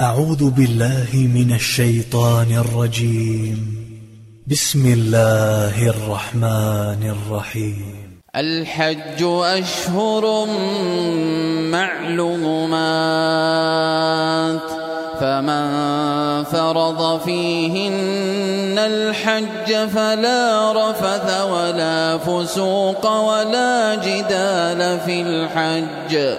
أعوذ بالله من الشيطان الرجيم. بسم الله الرحمن الرحيم. الحج أشهر معلومات فمن فرض فيهن الحج فلا رفث ولا فسوق ولا جدال في الحج.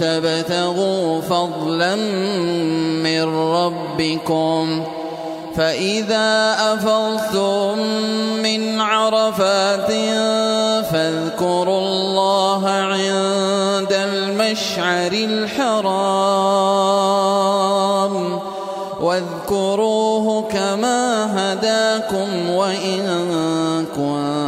تبتغوا فضلا من ربكم. فإذا أفضتم من عرفات فاذكروا الله عند المشعر الحرام واذكروه كما هداكم وإن كنتم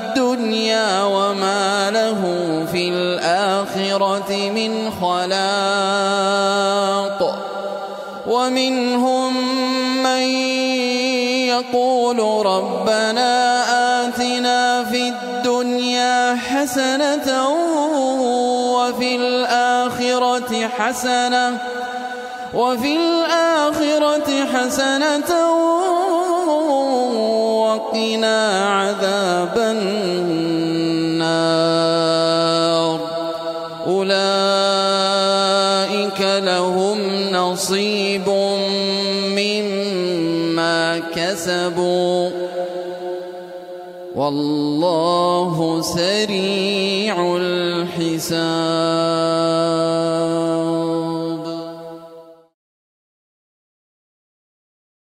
له في الآخرة من خلاق ومنهم من يقول ربنا آتنا في الدنيا حسنة وفي الآخرة حسنة وفي الآخرة حسنة وقنا عذاب أولئك لهم نصيب مما كسبوا والله سريع الحساب